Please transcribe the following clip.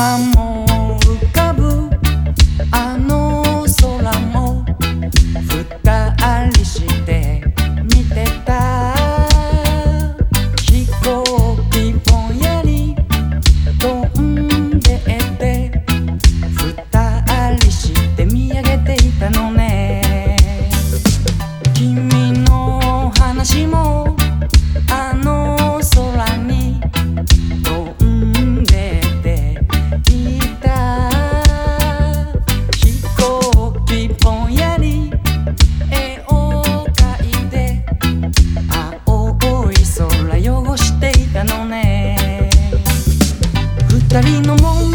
Мам. Traino Monte